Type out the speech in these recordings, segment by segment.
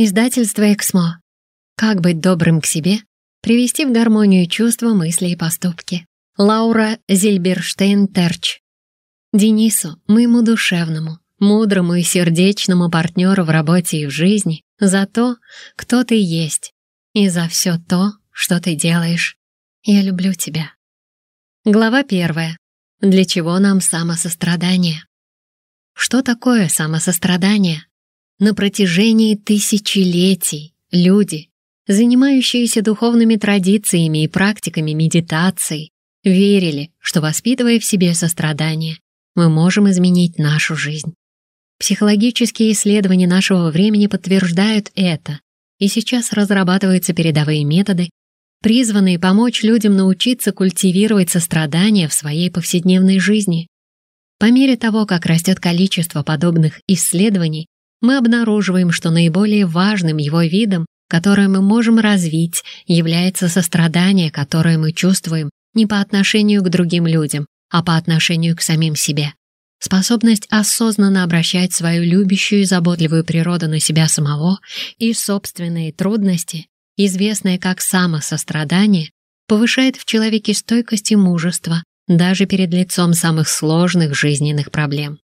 Издательство «Эксмо». Как быть добрым к себе? Привести в гармонию чувства, мысли и поступки. Лаура Зильберштейн-Терч. Денису, моему душевному, мудрому и сердечному партнеру в работе и в жизни, за то, кто ты есть, и за все то, что ты делаешь. Я люблю тебя. Глава первая. Для чего нам самосострадание? Что такое самосострадание? На протяжении тысячелетий люди, занимающиеся духовными традициями и практиками медитации, верили, что, воспитывая в себе сострадание, мы можем изменить нашу жизнь. Психологические исследования нашего времени подтверждают это, и сейчас разрабатываются передовые методы, призванные помочь людям научиться культивировать сострадание в своей повседневной жизни. По мере того, как растет количество подобных исследований, мы обнаруживаем, что наиболее важным его видом, которое мы можем развить, является сострадание, которое мы чувствуем не по отношению к другим людям, а по отношению к самим себе. Способность осознанно обращать свою любящую и заботливую природу на себя самого и собственные трудности, известное как самосострадание, повышает в человеке стойкость и мужество даже перед лицом самых сложных жизненных проблем.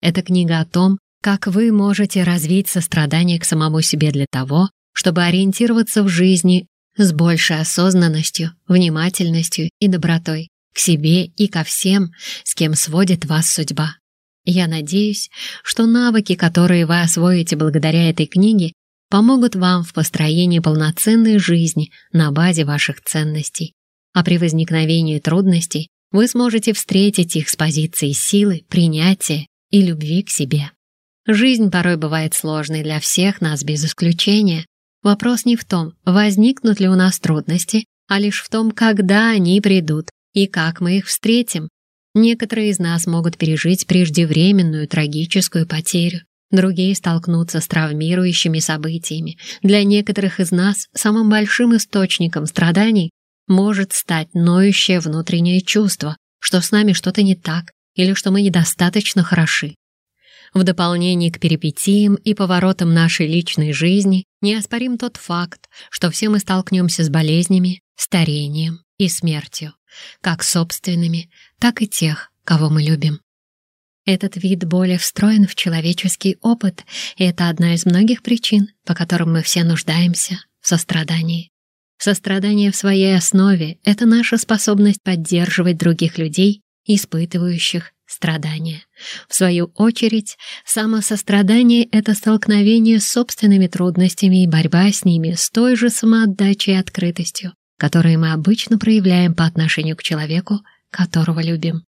Эта книга о том, как вы можете развить сострадание к самому себе для того, чтобы ориентироваться в жизни с большей осознанностью, внимательностью и добротой к себе и ко всем, с кем сводит вас судьба. Я надеюсь, что навыки, которые вы освоите благодаря этой книге, помогут вам в построении полноценной жизни на базе ваших ценностей. А при возникновении трудностей вы сможете встретить их с позиции силы, принятия и любви к себе. Жизнь порой бывает сложной для всех нас без исключения. Вопрос не в том, возникнут ли у нас трудности, а лишь в том, когда они придут и как мы их встретим. Некоторые из нас могут пережить преждевременную трагическую потерю, другие столкнутся с травмирующими событиями. Для некоторых из нас самым большим источником страданий может стать ноющее внутреннее чувство, что с нами что-то не так или что мы недостаточно хороши. В дополнение к перипетиям и поворотам нашей личной жизни неоспорим тот факт, что все мы столкнемся с болезнями, старением и смертью, как собственными, так и тех, кого мы любим. Этот вид боли встроен в человеческий опыт, и это одна из многих причин, по которым мы все нуждаемся в сострадании. Сострадание в своей основе — это наша способность поддерживать других людей, испытывающих страдания. В свою очередь, самосострадание — это столкновение с собственными трудностями и борьба с ними с той же самоотдачей и открытостью, которые мы обычно проявляем по отношению к человеку, которого любим.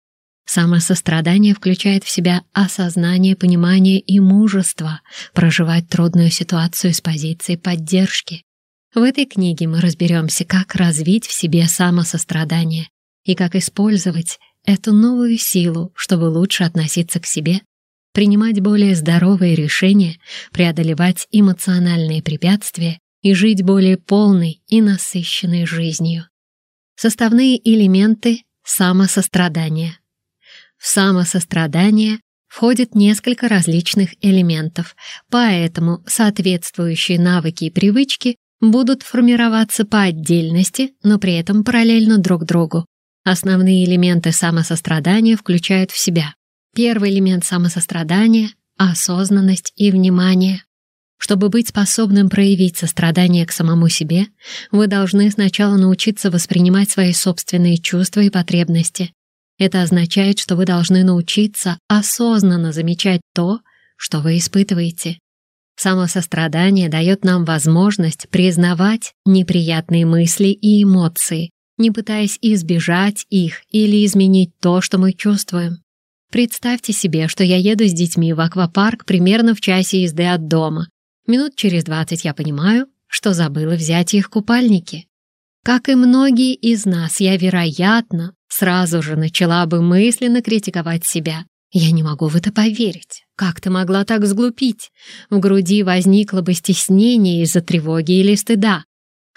Самосострадание включает в себя осознание, понимание и мужество проживать трудную ситуацию с позиции поддержки. В этой книге мы разберемся, как развить в себе самосострадание и как использовать эту новую силу, чтобы лучше относиться к себе, принимать более здоровые решения, преодолевать эмоциональные препятствия и жить более полной и насыщенной жизнью. Составные элементы самосострадания. В самосострадание входит несколько различных элементов, поэтому соответствующие навыки и привычки будут формироваться по отдельности, но при этом параллельно друг другу, Основные элементы самосострадания включают в себя. Первый элемент самосострадания — осознанность и внимание. Чтобы быть способным проявить сострадание к самому себе, вы должны сначала научиться воспринимать свои собственные чувства и потребности. Это означает, что вы должны научиться осознанно замечать то, что вы испытываете. Самосострадание дает нам возможность признавать неприятные мысли и эмоции, не пытаясь избежать их или изменить то, что мы чувствуем. Представьте себе, что я еду с детьми в аквапарк примерно в часе езды от дома. Минут через двадцать я понимаю, что забыла взять их купальники. Как и многие из нас, я, вероятно, сразу же начала бы мысленно критиковать себя. Я не могу в это поверить. Как ты могла так сглупить? В груди возникло бы стеснение из-за тревоги или стыда.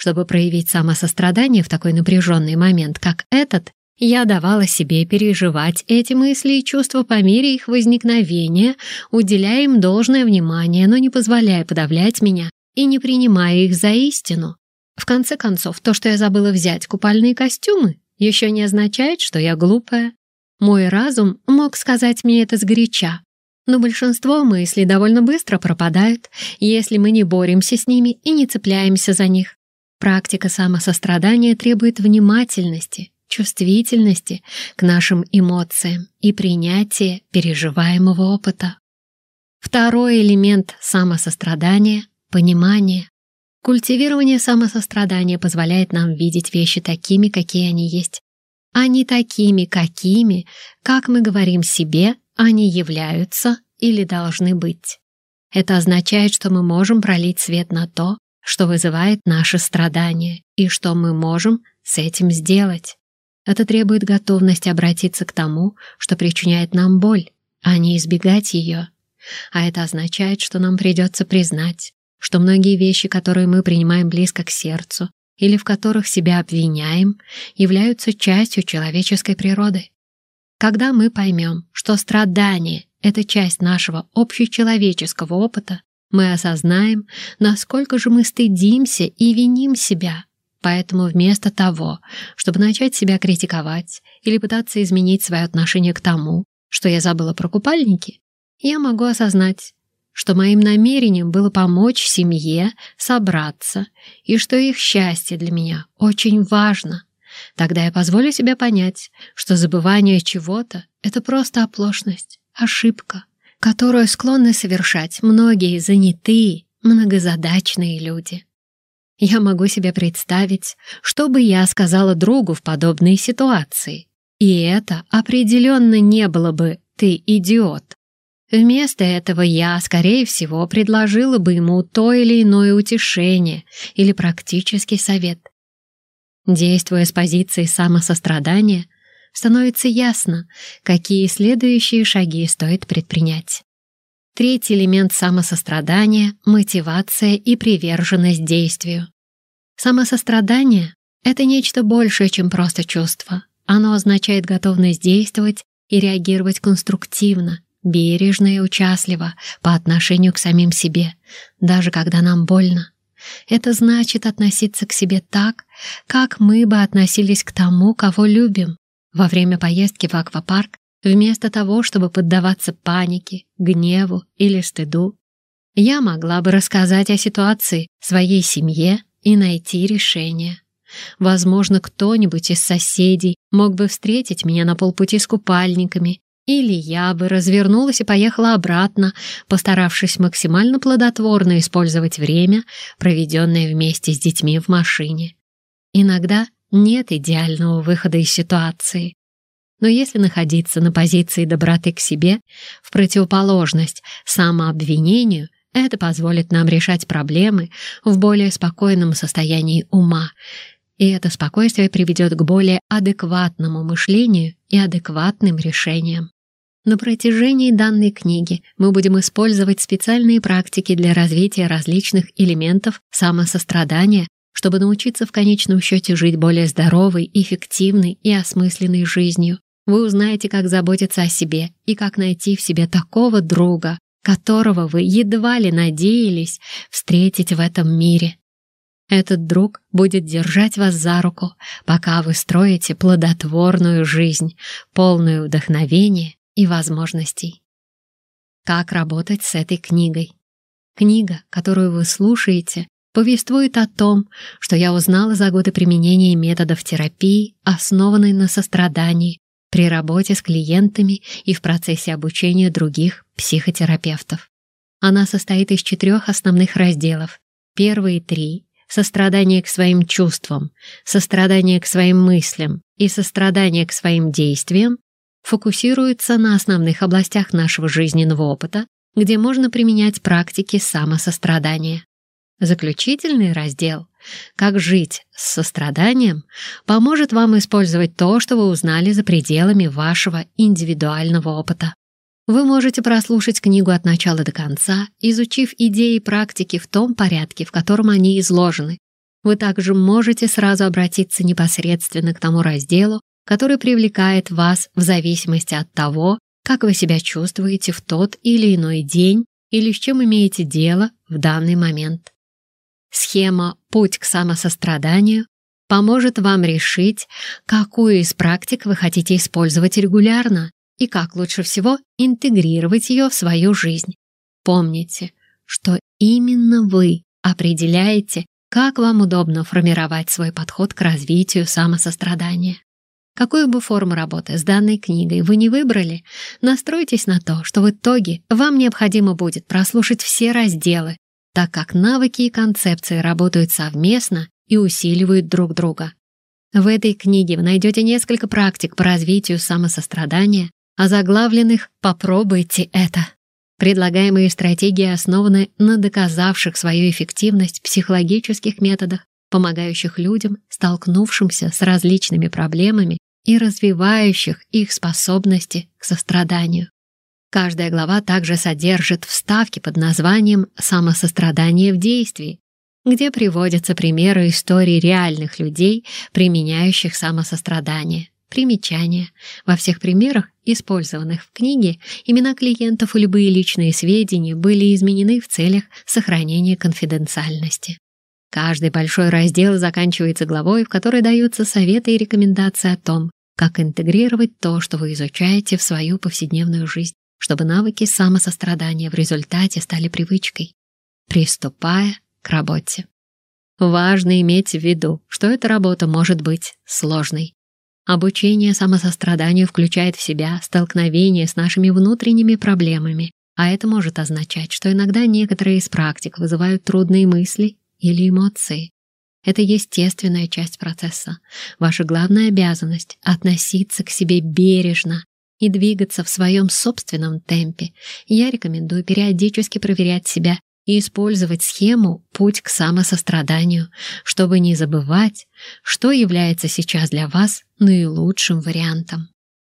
Чтобы проявить самосострадание в такой напряженный момент, как этот, я давала себе переживать эти мысли и чувства по мере их возникновения, уделяя им должное внимание, но не позволяя подавлять меня и не принимая их за истину. В конце концов, то, что я забыла взять купальные костюмы, еще не означает, что я глупая. Мой разум мог сказать мне это сгоряча, но большинство мыслей довольно быстро пропадают, если мы не боремся с ними и не цепляемся за них. Практика самосострадания требует внимательности, чувствительности к нашим эмоциям и принятия переживаемого опыта. Второй элемент самосострадания — понимание. Культивирование самосострадания позволяет нам видеть вещи такими, какие они есть, а не такими, какими, как мы говорим себе, они являются или должны быть. Это означает, что мы можем пролить свет на то, что вызывает наши страдания, и что мы можем с этим сделать. Это требует готовности обратиться к тому, что причиняет нам боль, а не избегать ее. А это означает, что нам придется признать, что многие вещи, которые мы принимаем близко к сердцу или в которых себя обвиняем, являются частью человеческой природы. Когда мы поймем, что страдание — это часть нашего общечеловеческого опыта, мы осознаем, насколько же мы стыдимся и виним себя. Поэтому вместо того, чтобы начать себя критиковать или пытаться изменить свое отношение к тому, что я забыла про купальники, я могу осознать, что моим намерением было помочь семье собраться и что их счастье для меня очень важно — Тогда я позволю себе понять, что забывание чего-то — это просто оплошность, ошибка, которую склонны совершать многие занятые, многозадачные люди. Я могу себе представить, что бы я сказала другу в подобной ситуации. И это определенно не было бы «ты идиот». Вместо этого я, скорее всего, предложила бы ему то или иное утешение или практический совет. Действуя с позиции самосострадания, становится ясно, какие следующие шаги стоит предпринять. Третий элемент самосострадания — мотивация и приверженность действию. Самосострадание — это нечто большее, чем просто чувство. Оно означает готовность действовать и реагировать конструктивно, бережно и участливо по отношению к самим себе, даже когда нам больно. Это значит относиться к себе так, как мы бы относились к тому, кого любим. Во время поездки в аквапарк, вместо того, чтобы поддаваться панике, гневу или стыду, я могла бы рассказать о ситуации своей семье и найти решение. Возможно, кто-нибудь из соседей мог бы встретить меня на полпути с купальниками или я бы развернулась и поехала обратно, постаравшись максимально плодотворно использовать время, проведенное вместе с детьми в машине. Иногда нет идеального выхода из ситуации. Но если находиться на позиции доброты к себе, в противоположность самообвинению, это позволит нам решать проблемы в более спокойном состоянии ума, и это спокойствие приведет к более адекватному мышлению и адекватным решениям. На протяжении данной книги мы будем использовать специальные практики для развития различных элементов самосострадания, чтобы научиться в конечном счете жить более здоровой, эффективной и осмысленной жизнью. Вы узнаете, как заботиться о себе и как найти в себе такого друга, которого вы едва ли надеялись встретить в этом мире. Этот друг будет держать вас за руку, пока вы строите плодотворную жизнь, полную вдохновения и возможностей. Как работать с этой книгой? Книга, которую вы слушаете, повествует о том, что я узнала за годы применения методов терапии, основанной на сострадании, при работе с клиентами и в процессе обучения других психотерапевтов. Она состоит из четырех основных разделов. Первые три — сострадание к своим чувствам, сострадание к своим мыслям и сострадание к своим действиям фокусируется на основных областях нашего жизненного опыта, где можно применять практики самосострадания. Заключительный раздел «Как жить с состраданием» поможет вам использовать то, что вы узнали за пределами вашего индивидуального опыта. Вы можете прослушать книгу от начала до конца, изучив идеи и практики в том порядке, в котором они изложены. Вы также можете сразу обратиться непосредственно к тому разделу, который привлекает вас в зависимости от того, как вы себя чувствуете в тот или иной день или с чем имеете дело в данный момент. Схема «Путь к самосостраданию» поможет вам решить, какую из практик вы хотите использовать регулярно и как лучше всего интегрировать ее в свою жизнь. Помните, что именно вы определяете, как вам удобно формировать свой подход к развитию самосострадания. Какую бы форму работы с данной книгой вы не выбрали, настройтесь на то, что в итоге вам необходимо будет прослушать все разделы, так как навыки и концепции работают совместно и усиливают друг друга. В этой книге вы найдете несколько практик по развитию самосострадания, озаглавленных «Попробуйте это». Предлагаемые стратегии основаны на доказавших свою эффективность психологических методах, помогающих людям, столкнувшимся с различными проблемами и развивающих их способности к состраданию. Каждая глава также содержит вставки под названием «Самосострадание в действии», где приводятся примеры историй реальных людей, применяющих самосострадание. Примечания. Во всех примерах, использованных в книге, имена клиентов и любые личные сведения были изменены в целях сохранения конфиденциальности. Каждый большой раздел заканчивается главой, в которой даются советы и рекомендации о том, как интегрировать то, что вы изучаете в свою повседневную жизнь чтобы навыки самосострадания в результате стали привычкой, приступая к работе. Важно иметь в виду, что эта работа может быть сложной. Обучение самосостраданию включает в себя столкновение с нашими внутренними проблемами, а это может означать, что иногда некоторые из практик вызывают трудные мысли или эмоции. Это естественная часть процесса. Ваша главная обязанность — относиться к себе бережно и двигаться в своем собственном темпе, я рекомендую периодически проверять себя и использовать схему «Путь к самосостраданию», чтобы не забывать, что является сейчас для вас наилучшим вариантом.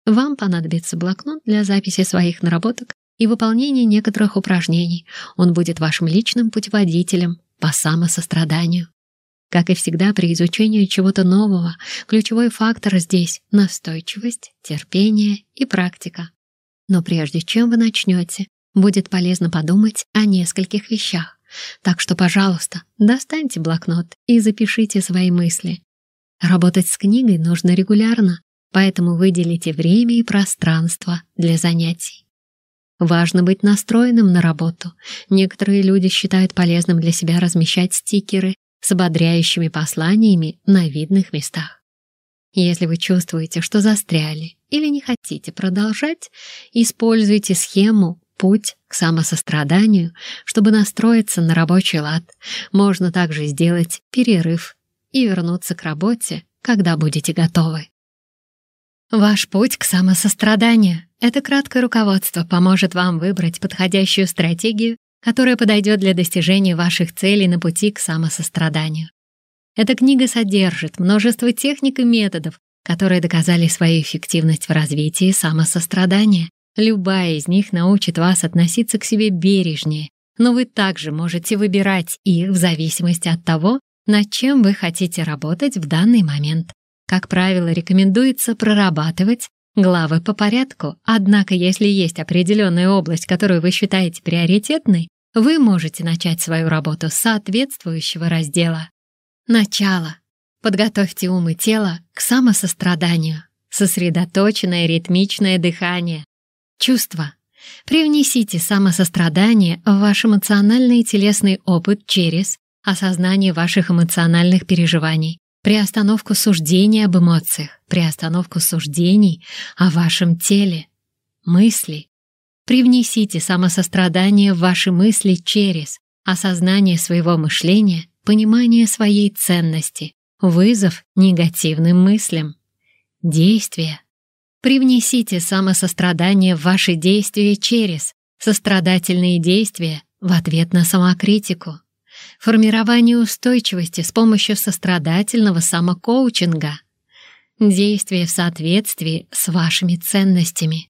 Вам понадобится блокнот для записи своих наработок и выполнения некоторых упражнений. Он будет вашим личным путеводителем по самосостраданию. Как и всегда при изучении чего-то нового, ключевой фактор здесь — настойчивость, терпение и практика. Но прежде чем вы начнете, будет полезно подумать о нескольких вещах. Так что, пожалуйста, достаньте блокнот и запишите свои мысли. Работать с книгой нужно регулярно, поэтому выделите время и пространство для занятий. Важно быть настроенным на работу. Некоторые люди считают полезным для себя размещать стикеры с ободряющими посланиями на видных местах. Если вы чувствуете, что застряли или не хотите продолжать, используйте схему «Путь к самосостраданию», чтобы настроиться на рабочий лад. Можно также сделать перерыв и вернуться к работе, когда будете готовы. Ваш путь к самосостраданию — это краткое руководство поможет вам выбрать подходящую стратегию которая подойдет для достижения ваших целей на пути к самосостраданию. Эта книга содержит множество техник и методов, которые доказали свою эффективность в развитии самосострадания. Любая из них научит вас относиться к себе бережнее, но вы также можете выбирать их в зависимости от того, над чем вы хотите работать в данный момент. Как правило, рекомендуется прорабатывать главы по порядку, однако если есть определенная область, которую вы считаете приоритетной, вы можете начать свою работу с соответствующего раздела. Начало. Подготовьте ум и тело к самосостраданию. Сосредоточенное ритмичное дыхание. Чувства. Привнесите самосострадание в ваш эмоциональный и телесный опыт через осознание ваших эмоциональных переживаний, приостановку суждений об эмоциях, приостановку суждений о вашем теле, мысли, Привнесите самосострадание в ваши мысли через осознание своего мышления, понимание своей ценности, вызов негативным мыслям. Действия. Привнесите самосострадание в ваши действия через сострадательные действия в ответ на самокритику. Формирование устойчивости с помощью сострадательного самокоучинга. Действия в соответствии с вашими ценностями.